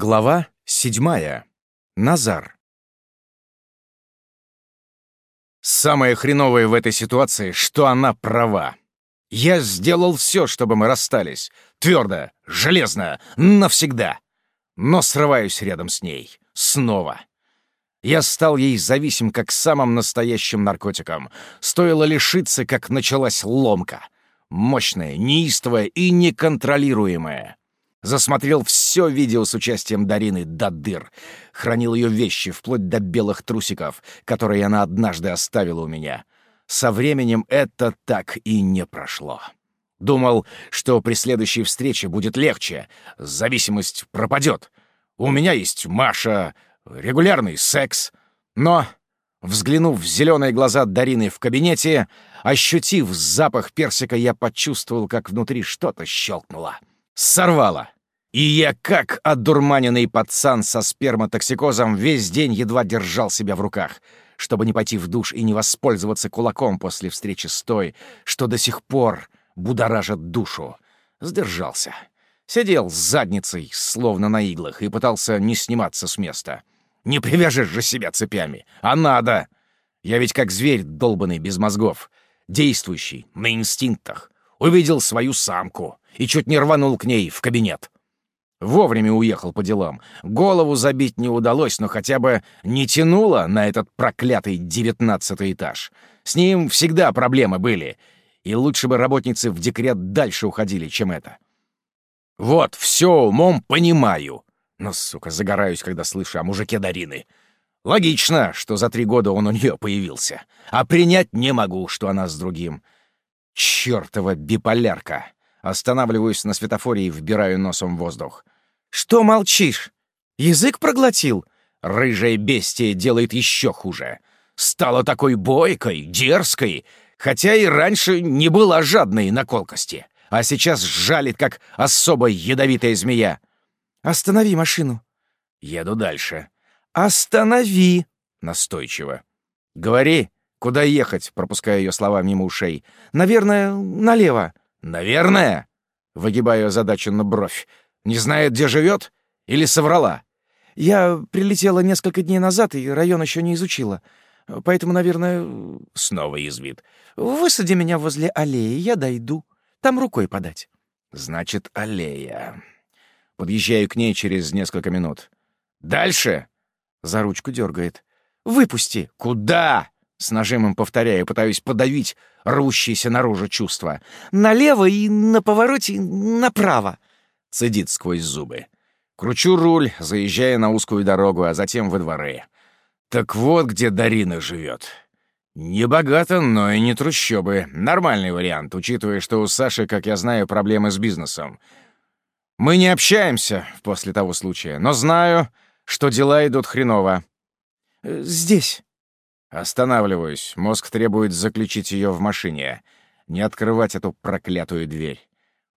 Глава седьмая. Назар. Самое хреновое в этой ситуации, что она права. Я сделал все, чтобы мы расстались. Твердо, железно, навсегда. Но срываюсь рядом с ней. Снова. Я стал ей зависим, как самым настоящим наркотиком. Стоило лишиться, как началась ломка. Мощная, неистовая и неконтролируемая. Засмотрел все видео с участием Дарины до дыр. Хранил ее вещи, вплоть до белых трусиков, которые она однажды оставила у меня. Со временем это так и не прошло. Думал, что при следующей встрече будет легче, зависимость пропадет. У меня есть Маша, регулярный секс. Но, взглянув в зеленые глаза Дарины в кабинете, ощутив запах персика, я почувствовал, как внутри что-то щелкнуло. Сорвало. И я, как одурманенный пацан со сперматоксикозом, весь день едва держал себя в руках, чтобы не пойти в душ и не воспользоваться кулаком после встречи с той, что до сих пор будоражит душу. Сдержался. Сидел с задницей, словно на иглах, и пытался не сниматься с места. Не привяжешь же себя цепями, а надо. Я ведь как зверь долбанный, без мозгов, действующий, на инстинктах. Увидел свою самку и чуть не рванул к ней в кабинет. Вовремя уехал по делам. Голову забить не удалось, но хотя бы не тянуло на этот проклятый девятнадцатый этаж. С ним всегда проблемы были, и лучше бы работницы в декрет дальше уходили, чем это. Вот, все умом понимаю. Но, сука, загораюсь, когда слышу о мужике Дарины. Логично, что за три года он у нее появился. А принять не могу, что она с другим. Чёртова биполярка. Останавливаюсь на светофоре и вбираю носом воздух. «Что молчишь? Язык проглотил?» Рыжая бестия делает еще хуже. Стала такой бойкой, дерзкой, хотя и раньше не была жадной на колкости, а сейчас жалит, как особо ядовитая змея. «Останови машину». Еду дальше. «Останови!» Настойчиво. «Говори, куда ехать?» Пропуская ее слова мимо ушей. «Наверное, налево». «Наверное?» Выгибаю озадаченно бровь. «Не знает, где живет? Или соврала?» «Я прилетела несколько дней назад и район еще не изучила. Поэтому, наверное...» Снова язвит. «Высади меня возле аллеи, я дойду. Там рукой подать». «Значит, аллея». Подъезжаю к ней через несколько минут. «Дальше?» За ручку дергает. «Выпусти!» «Куда?» С нажимом повторяю, пытаюсь подавить рвущиеся наружу чувства. «Налево и на повороте направо!» Цедит сквозь зубы. Кручу руль, заезжая на узкую дорогу, а затем во дворы. Так вот, где Дарина живет. Не богато, но и не трущобы. Нормальный вариант, учитывая, что у Саши, как я знаю, проблемы с бизнесом. Мы не общаемся после того случая, но знаю, что дела идут хреново. Э, «Здесь». Останавливаюсь. Мозг требует заключить ее в машине. Не открывать эту проклятую дверь.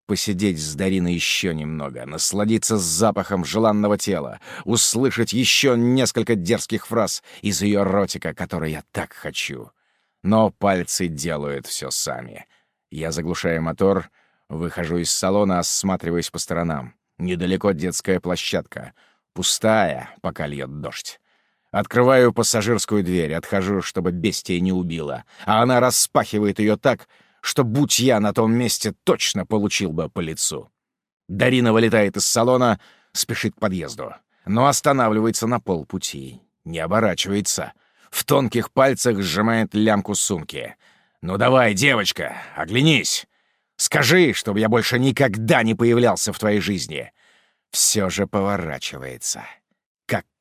Посидеть с Дариной еще немного, насладиться запахом желанного тела, услышать еще несколько дерзких фраз из ее ротика, которые я так хочу. Но пальцы делают все сами. Я заглушаю мотор, выхожу из салона, осматриваясь по сторонам. Недалеко детская площадка. Пустая, пока льет дождь. Открываю пассажирскую дверь, отхожу, чтобы бестия не убила, а она распахивает ее так, что, будь я на том месте, точно получил бы по лицу. Дарина вылетает из салона, спешит к подъезду, но останавливается на полпути, не оборачивается. В тонких пальцах сжимает лямку сумки. «Ну давай, девочка, оглянись! Скажи, чтобы я больше никогда не появлялся в твоей жизни!» Все же поворачивается.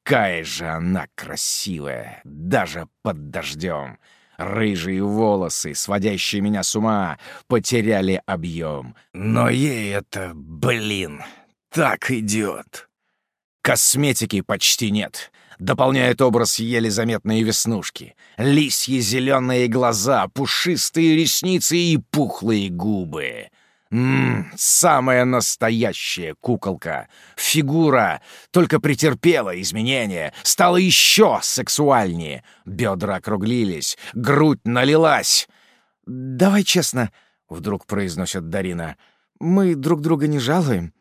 Какая же она красивая, даже под дождем. Рыжие волосы, сводящие меня с ума, потеряли объем. Но ей это, блин, так идет. Косметики почти нет. Дополняет образ еле заметные веснушки, лисьи зеленые глаза, пушистые ресницы и пухлые губы. Ммм, самая настоящая куколка. Фигура только претерпела изменения, стала еще сексуальнее. Бедра округлились, грудь налилась. «Давай честно», — вдруг произносит Дарина, — «мы друг друга не жалуем».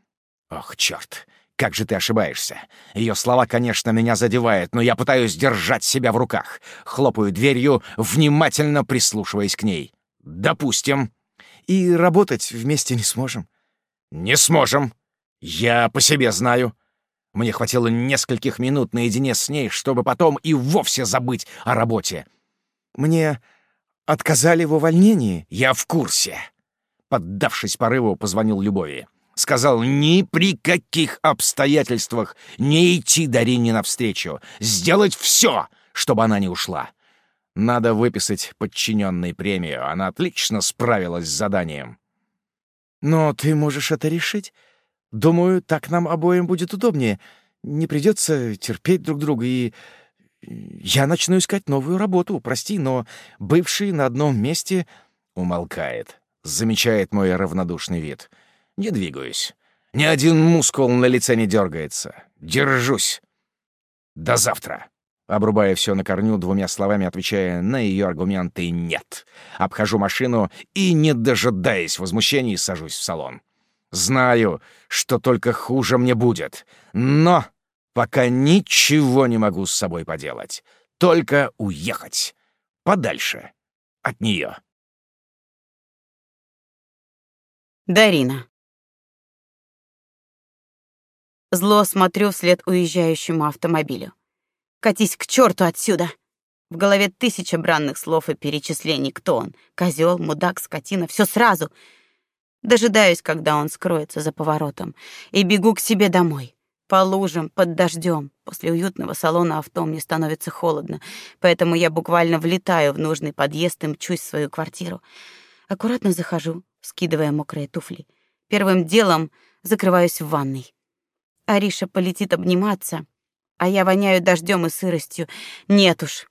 Ох, черт, Как же ты ошибаешься? Ее слова, конечно, меня задевают, но я пытаюсь держать себя в руках. Хлопаю дверью, внимательно прислушиваясь к ней. Допустим. И работать вместе не сможем. Не сможем. Я по себе знаю. Мне хватило нескольких минут наедине с ней, чтобы потом и вовсе забыть о работе. Мне отказали в увольнении. Я в курсе. Поддавшись порыву, позвонил Любови. Сказал ни при каких обстоятельствах не идти Дарине навстречу. Сделать все, чтобы она не ушла. Надо выписать подчиненной премию. Она отлично справилась с заданием. Но ты можешь это решить. Думаю, так нам обоим будет удобнее. Не придется терпеть друг друга, и я начну искать новую работу. Прости, но бывший на одном месте умолкает. Замечает мой равнодушный вид. Не двигаюсь. Ни один мускул на лице не дергается. Держусь. До завтра. Обрубая все на корню, двумя словами отвечая на ее аргументы «нет». Обхожу машину и, не дожидаясь возмущений, сажусь в салон. Знаю, что только хуже мне будет, но пока ничего не могу с собой поделать. Только уехать. Подальше. От нее. Дарина. Зло смотрю вслед уезжающему автомобилю. Катись к черту отсюда. В голове тысяча бранных слов и перечислений, кто он: козел, мудак, скотина, все сразу. Дожидаюсь, когда он скроется за поворотом, и бегу к себе домой. По лужам, под дождем. После уютного салона авто мне становится холодно, поэтому я буквально влетаю в нужный подъезд и мчусь в свою квартиру. Аккуратно захожу, скидывая мокрые туфли. Первым делом закрываюсь в ванной. Ариша полетит обниматься, а я воняю дождем и сыростью. Нет уж.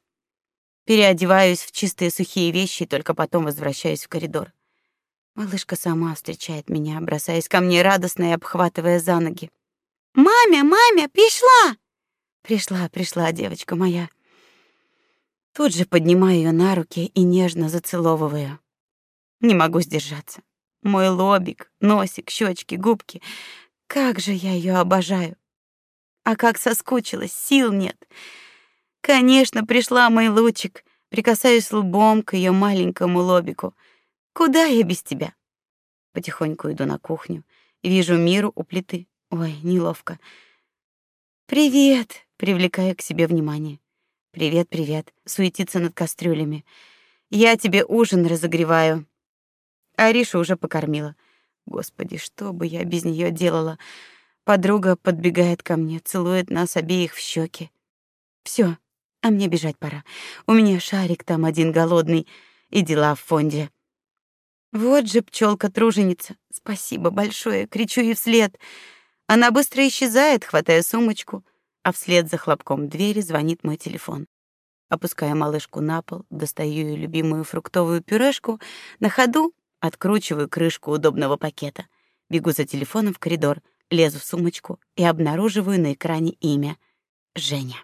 Переодеваюсь в чистые сухие вещи и только потом возвращаюсь в коридор. Малышка сама встречает меня, бросаясь ко мне радостно и обхватывая за ноги. «Мамя, мамя, пришла!» «Пришла, пришла, девочка моя». Тут же поднимаю ее на руки и нежно зацеловываю. Не могу сдержаться. Мой лобик, носик, щечки, губки. Как же я ее обожаю. А как соскучилась, сил нет. Конечно, пришла мой лучик. Прикасаюсь лбом к ее маленькому лобику — Куда я без тебя? Потихоньку иду на кухню. Вижу Миру у плиты. Ой, неловко. Привет, привлекаю к себе внимание. Привет, привет. Суетится над кастрюлями. Я тебе ужин разогреваю. Ариша уже покормила. Господи, что бы я без нее делала? Подруга подбегает ко мне, целует нас обеих в щеки. Все, а мне бежать пора. У меня шарик там один голодный и дела в фонде. Вот же пчелка труженица Спасибо большое, кричу ей вслед. Она быстро исчезает, хватая сумочку, а вслед за хлопком двери звонит мой телефон. Опуская малышку на пол, достаю ее любимую фруктовую пюрешку, на ходу откручиваю крышку удобного пакета. Бегу за телефоном в коридор, лезу в сумочку и обнаруживаю на экране имя Женя.